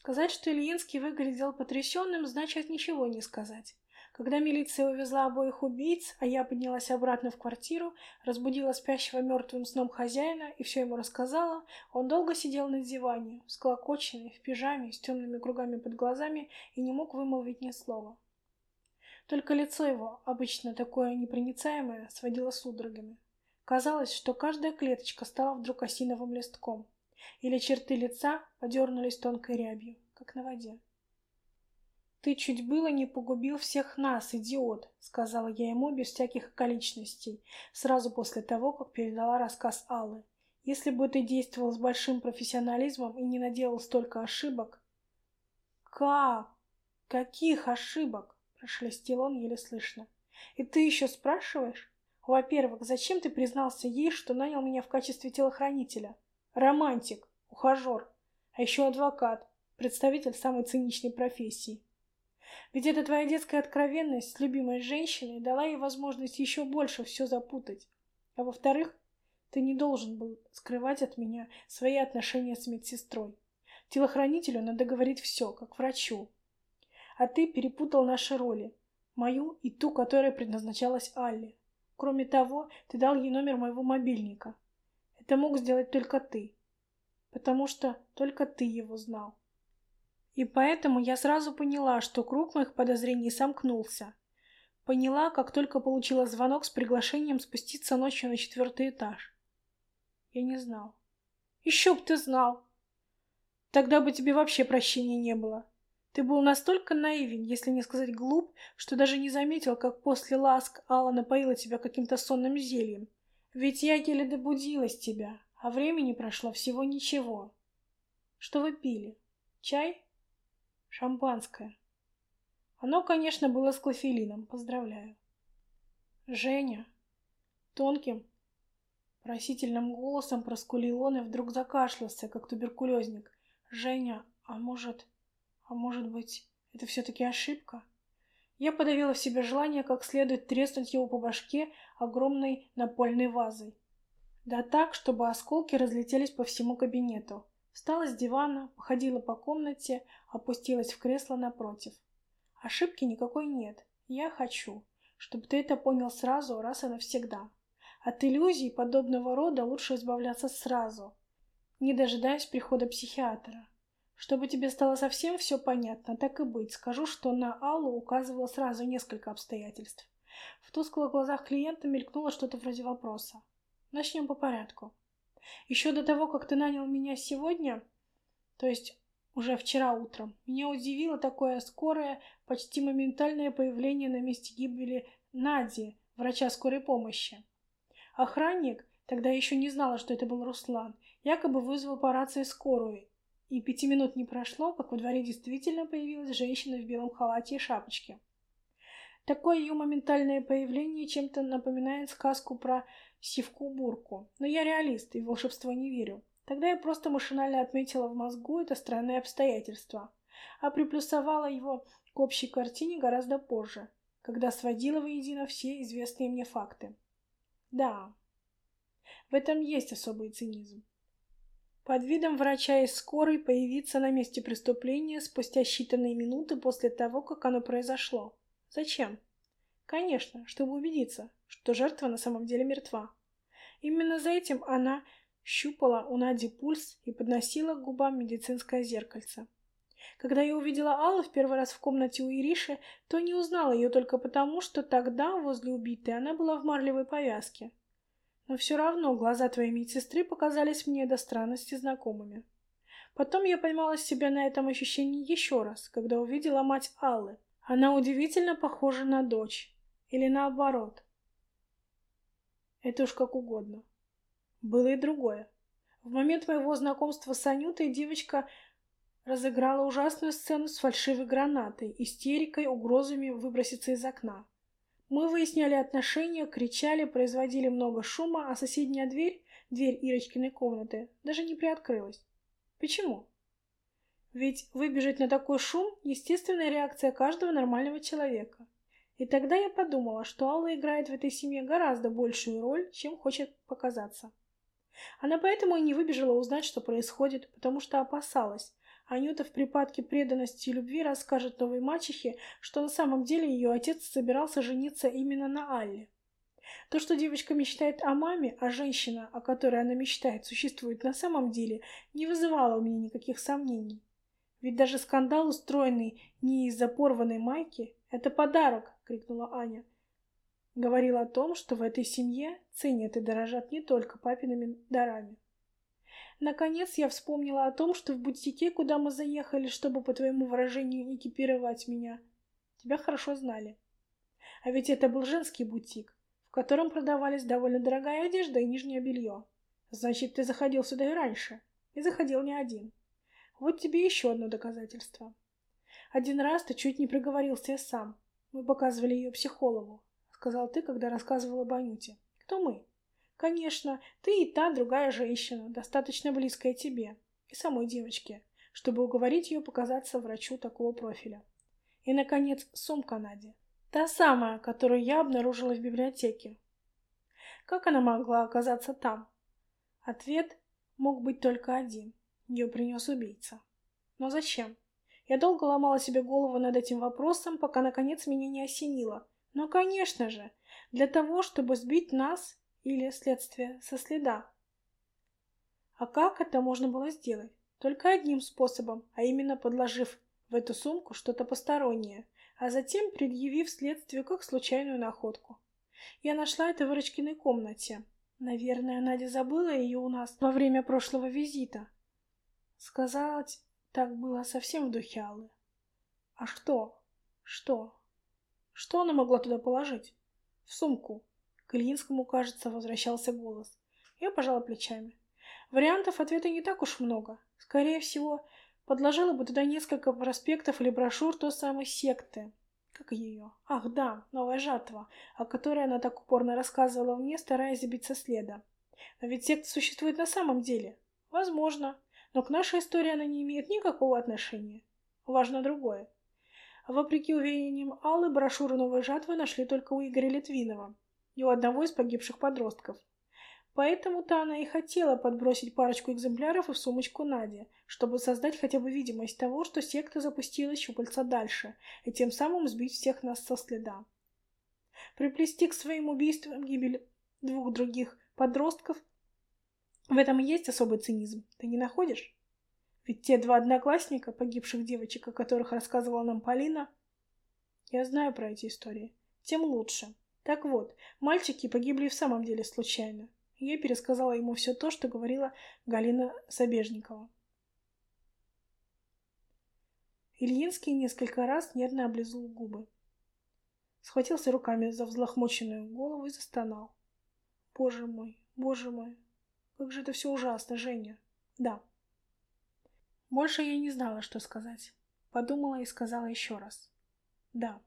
Сказать, что Ильинский выглядел потрясенным, значит ничего не сказать. Когда милиция увезла обоих убийц, а я поднялась обратно в квартиру, разбудила спящего мертвым сном хозяина и все ему рассказала, он долго сидел на диване, всклокоченный, в пижаме, с темными кругами под глазами и не мог вымолвить ни слова. Только лицо его, обычно такое непроницаемое, сводило судорогами. Казалось, что каждая клеточка стала вдруг осиновым листком, или черты лица подернулись тонкой рябью, как на воде. «Ты чуть было не погубил всех нас, идиот», — сказала я ему без всяких околичностей, сразу после того, как передала рассказ Аллы. «Если бы ты действовал с большим профессионализмом и не наделал столько ошибок...» «Как? Каких ошибок?» — прошелестел он еле слышно. «И ты еще спрашиваешь? Во-первых, зачем ты признался ей, что нанял меня в качестве телохранителя? Романтик, ухажер, а еще адвокат, представитель самой циничной профессии. Ведь эта твоя детская откровенность с любимой женщиной дала ей возможность еще больше все запутать. А во-вторых, ты не должен был скрывать от меня свои отношения с медсестрой. Телохранителю надо говорить все, как врачу. А ты перепутал наши роли, мою и ту, которая предназначалась Алле. Кроме того, ты дал ей номер моего мобильника. Это мог сделать только ты, потому что только ты его знал. И поэтому я сразу поняла, что круг моих подозрений сомкнулся. Поняла, как только получила звонок с приглашением спуститься ночью на четвертый этаж. Я не знал. Еще б ты знал! Тогда бы тебе вообще прощения не было. Ты был настолько наивен, если не сказать глуп, что даже не заметил, как после ласк Алла напоила тебя каким-то сонным зельем. Ведь я еле добудилась тебя, а времени прошло всего ничего. Что вы пили? Чай? Шампанское. Оно, конечно, было с клофелином, поздравляю. Женя. Тонким, просительным голосом проскулил он и вдруг закашлялся, как туберкулезник. Женя, а может... А может быть, это все-таки ошибка? Я подавила в себе желание как следует треснуть его по башке огромной напольной вазой. Да так, чтобы осколки разлетелись по всему кабинету. Встала с дивана, походила по комнате, опустилась в кресло напротив. Ошибки никакой нет. Я хочу, чтобы ты это понял сразу, раз и навсегда. От иллюзий подобного рода лучше избавляться сразу, не дожидаясь прихода психиатра. Чтобы тебе стало совсем все понятно, так и быть, скажу, что на Аллу указывало сразу несколько обстоятельств. В тусклых глазах клиента мелькнуло что-то вроде вопроса. Начнем по порядку. Еще до того, как ты нанял меня сегодня, то есть уже вчера утром, меня удивило такое скорое, почти моментальное появление на месте гибели Нади, врача скорой помощи. Охранник, тогда еще не знала, что это был Руслан, якобы вызвал по рации скорую и пяти минут не прошло, как во дворе действительно появилась женщина в белом халате и шапочке. Такое ее моментальное появление чем-то напоминает сказку про сивку-бурку. Но я реалист и в волшебство не верю. Тогда я просто машинально отметила в мозгу это странное обстоятельство, а приплюсовала его к общей картине гораздо позже, когда сводила воедино все известные мне факты. Да, в этом есть особый цинизм. Под видом врача из скорой появиться на месте преступления спустя считанные минуты после того, как оно произошло. Зачем? Конечно, чтобы убедиться, что жертва на самом деле мертва. Именно за этим она щупала у Нади пульс и подносила к губам медицинское зеркальце. Когда я увидела Аллу в первый раз в комнате у Ириши, то не узнала ее только потому, что тогда возле убитой она была в марлевой повязке. Но все равно глаза твоей медсестры показались мне до странности знакомыми. Потом я поймала себя на этом ощущении еще раз, когда увидела мать Аллы. Она удивительно похожа на дочь. Или наоборот. Это уж как угодно. Было и другое. В момент моего знакомства с Анютой девочка разыграла ужасную сцену с фальшивой гранатой, истерикой, угрозами выброситься из окна. Мы выясняли отношения, кричали, производили много шума, а соседняя дверь, дверь Ирочкиной комнаты, даже не приоткрылась. Почему? Ведь выбежать на такой шум – естественная реакция каждого нормального человека. И тогда я подумала, что Алла играет в этой семье гораздо большую роль, чем хочет показаться. Она поэтому и не выбежала узнать, что происходит, потому что опасалась. Анюта в припадке преданности и любви расскажет новой мачехе, что на самом деле ее отец собирался жениться именно на Алле. То, что девочка мечтает о маме, а женщина, о которой она мечтает, существует на самом деле, не вызывало у меня никаких сомнений. Ведь даже скандал, устроенный не из-за порванной майки, это подарок, крикнула Аня. Говорила о том, что в этой семье ценят и дорожат не только папиными дарами. Наконец я вспомнила о том, что в бутике, куда мы заехали, чтобы, по твоему выражению, экипировать меня, тебя хорошо знали. А ведь это был женский бутик, в котором продавались довольно дорогая одежда и нижнее белье. Значит, ты заходил сюда и раньше. И заходил не один. Вот тебе еще одно доказательство. Один раз ты чуть не проговорился сам. Мы показывали ее психологу, сказал ты, когда рассказывала об Анюте. Кто мы? Конечно, ты и та другая женщина, достаточно близкая тебе и самой девочке, чтобы уговорить ее показаться врачу такого профиля. И, наконец, сумка Нади. Та самая, которую я обнаружила в библиотеке. Как она могла оказаться там? Ответ мог быть только один. Ее принес убийца. Но зачем? Я долго ломала себе голову над этим вопросом, пока наконец меня не осенило. Но, конечно же, для того, чтобы сбить нас или следствие со следа. А как это можно было сделать? Только одним способом, а именно подложив в эту сумку что-то постороннее – а затем предъявив следствию как случайную находку. Я нашла это в Рычкиной комнате. Наверное, Надя забыла ее у нас во время прошлого визита. Сказать так было совсем в духе Аллы. А что? Что? Что она могла туда положить? В сумку. К Ильинскому, кажется, возвращался голос. Я пожала плечами. Вариантов ответа не так уж много. Скорее всего, Подложила бы туда несколько проспектов или брошюр той самой секты. Как ее? Ах, да, новая жатва, о которой она так упорно рассказывала мне, стараясь забить со следа. Но ведь секта существует на самом деле. Возможно, но к нашей истории она не имеет никакого отношения. Важно другое. Вопреки уверениям Аллы, брошюру «Новой жатвы» нашли только у Игоря Литвинова и у одного из погибших подростков. Поэтому-то она и хотела подбросить парочку экземпляров в сумочку Нади, чтобы создать хотя бы видимость того, что секта запустила щупальца дальше, и тем самым сбить всех нас со следа. Приплести к своим убийствам гибель двух других подростков в этом и есть особый цинизм, ты не находишь? Ведь те два одноклассника, погибших девочек, о которых рассказывала нам Полина, я знаю про эти истории, тем лучше. Так вот, мальчики погибли в самом деле случайно. Я пересказала ему все то, что говорила Галина Собежникова. Ильинский несколько раз нервно облизал губы. Схватился руками за взлохмоченную голову и застонал. «Боже мой, боже мой, как же это все ужасно, Женя!» «Да». Больше я не знала, что сказать. Подумала и сказала еще раз. «Да».